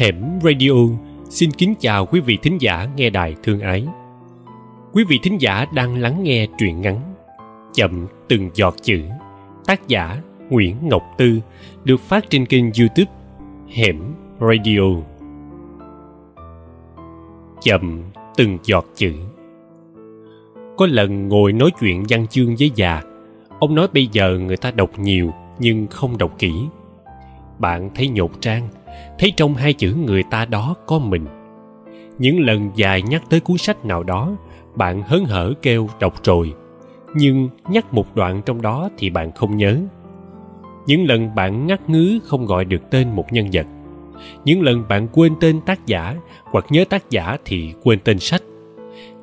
Hẻm Radio. Xin kính chào quý vị thính giả nghe đài thương ái. Quý vị thính giả đang lắng nghe truyện ngắn Chậm từng giọt chữ, Tác giả Nguyễn Ngọc Tư, Được phát trên kênh youtube Hẻm Radio. Chậm từng giọt chữ. Có lần ngồi nói chuyện văn chương với già, Ông nói bây giờ người ta đọc nhiều nhưng không đọc kỹ. Bạn thấy nhột trang thấy trong hai chữ người ta đó có mình. Những lần dài nhắc tới cuốn sách nào đó, bạn hớn hở kêu đọc rồi. Nhưng nhắc một đoạn trong đó thì bạn không nhớ. Những lần bạn ngắt ngứ không gọi được tên một nhân vật. Những lần bạn quên tên tác giả hoặc nhớ tác giả thì quên tên sách.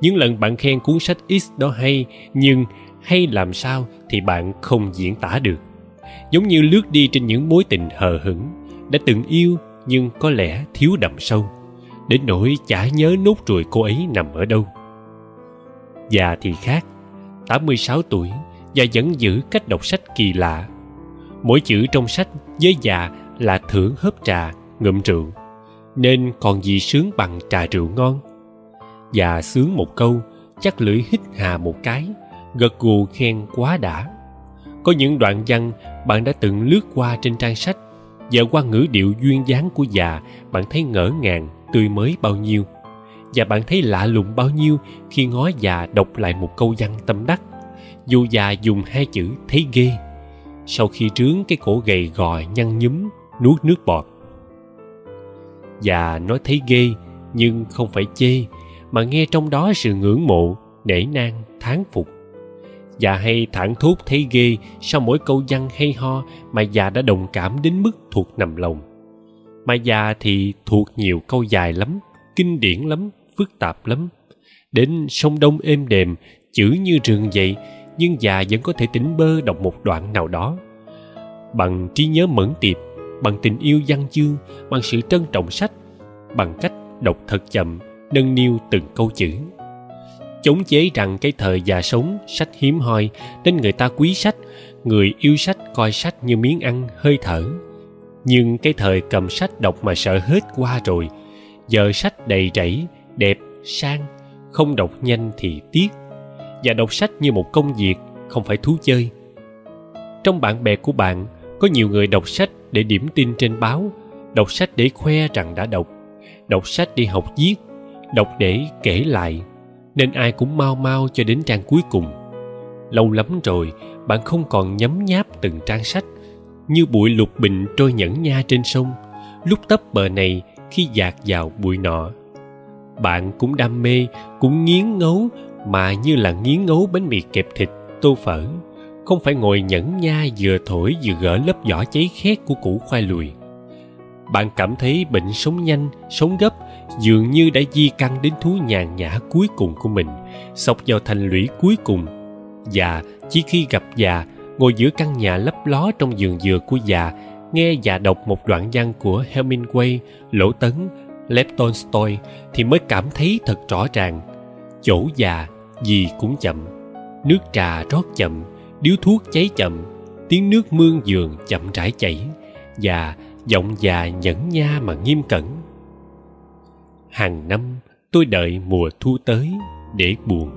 Những lần bạn khen cuốn sách x đó hay, nhưng hay làm sao thì bạn không diễn tả được. Giống như lướt đi trên những mối tình hờ hững đã từng yêu nhưng có lẽ thiếu đậm sâu, đến nỗi chả nhớ nốt ruồi cô ấy nằm ở đâu. Già thì khác 86 tuổi và vẫn giữ cách đọc sách kỳ lạ. Mỗi chữ trong sách với già là thưởng hớp trà, ngụm rượu, nên còn gì sướng bằng trà rượu ngon. Già sướng một câu, chắc lưỡi hít hà một cái, gật gù khen quá đã. Có những đoạn văn bạn đã từng lướt qua trên trang sách và qua ngữ điệu duyên dáng của già, bạn thấy ngỡ ngàng, tươi mới bao nhiêu. Và bạn thấy lạ lùng bao nhiêu khi ngó già đọc lại một câu văn tâm đắc. Dù già dùng hai chữ thấy ghê, sau khi trướng cái cổ gầy gò nhăn nhúm, nuốt nước bọt. Già nói thấy ghê, nhưng không phải chê, mà nghe trong đó sự ngưỡng mộ, nể nang, thán phục. Già hay thẳng thốt thấy ghê sau mỗi câu văn hay ho mà già đã đồng cảm đến mức thuộc nằm lòng. Mà già thì thuộc nhiều câu dài lắm, kinh điển lắm, phức tạp lắm. Đến sông Đông êm đềm, chữ như rừng vậy, nhưng già vẫn có thể tỉnh bơ đọc một đoạn nào đó. Bằng trí nhớ mẫn tiệp, bằng tình yêu văn chương, bằng sự trân trọng sách, bằng cách đọc thật chậm, nâng niu từng câu chữ chống chế rằng cái thời già sống, sách hiếm hoi, nên người ta quý sách, người yêu sách coi sách như miếng ăn hơi thở. Nhưng cái thời cầm sách đọc mà sợ hết qua rồi. Giờ sách đầy rẫy, đẹp, sang, không đọc nhanh thì tiếc. Và đọc sách như một công việc, không phải thú chơi. Trong bạn bè của bạn, có nhiều người đọc sách để điểm tin trên báo, đọc sách để khoe rằng đã đọc đọc sách đi học viết, đọc để kể lại nên ai cũng mau mau cho đến trang cuối cùng. Lâu lắm rồi, bạn không còn nhấm nháp từng trang sách, như bụi lục bình trôi nhẫn nha trên sông, lúc tấp bờ này khi dạt vào bụi nọ. Bạn cũng đam mê, cũng nghiến ngấu, mà như là nghiến ngấu bánh mì kẹp thịt, tô phở, không phải ngồi nhẫn nha vừa thổi vừa gỡ lớp vỏ cháy khét của củ khoai lùi. Bạn cảm thấy bệnh sống nhanh, sống gấp dường như đã di căn đến thú nhàn nhã cuối cùng của mình xộc vào thành lũy cuối cùng. Và chỉ khi gặp già, ngồi giữa căn nhà lấp ló trong giường dừa của già, nghe già đọc một đoạn văn của hemingway, lỗ tấn lev tolstoy thì mới cảm thấy thật rõ ràng. Chỗ già gì cũng chậm, nước trà rót chậm, điếu thuốc cháy chậm, tiếng nước mương giường chậm rãi chảy. Và giọng già nhẫn nha mà nghiêm cẩn hàng năm tôi đợi mùa thu tới để buồn.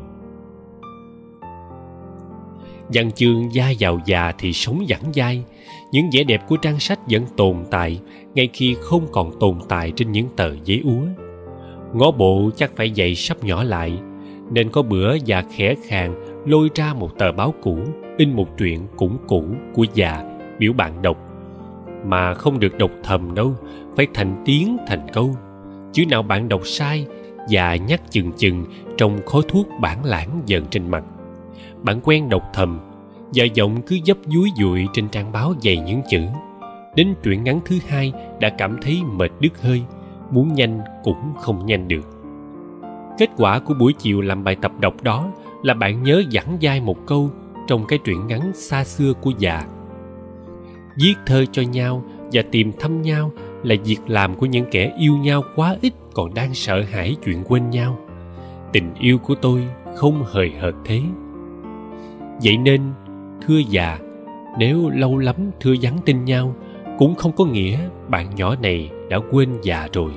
Văn chương da giàu già thì sống vẳng dai những vẻ đẹp của trang sách vẫn tồn tại ngay khi không còn tồn tại trên những tờ giấy úa. Ngó bộ chắc phải dậy sắp nhỏ lại, nên có bữa già khẽ khàng lôi ra một tờ báo cũ, in một truyện cũng cũ của già, biểu bạn đọc. Mà không được đọc thầm đâu, phải thành tiếng thành câu chứ nào bạn đọc sai và nhắc chừng chừng trong khói thuốc bản lãng dần trên mặt. Bạn quen đọc thầm và giọng cứ dấp dúi dụi trên trang báo dày những chữ. Đến truyện ngắn thứ hai đã cảm thấy mệt đứt hơi, muốn nhanh cũng không nhanh được. Kết quả của buổi chiều làm bài tập đọc đó là bạn nhớ dẳng dai một câu trong cái truyện ngắn xa xưa của già. Viết thơ cho nhau và tìm thăm nhau là việc làm của những kẻ yêu nhau quá ít còn đang sợ hãi chuyện quên nhau. Tình yêu của tôi không hời hợt thế. Vậy nên, thưa già, nếu lâu lắm thưa nhắn tin nhau, cũng không có nghĩa bạn nhỏ này đã quên già rồi.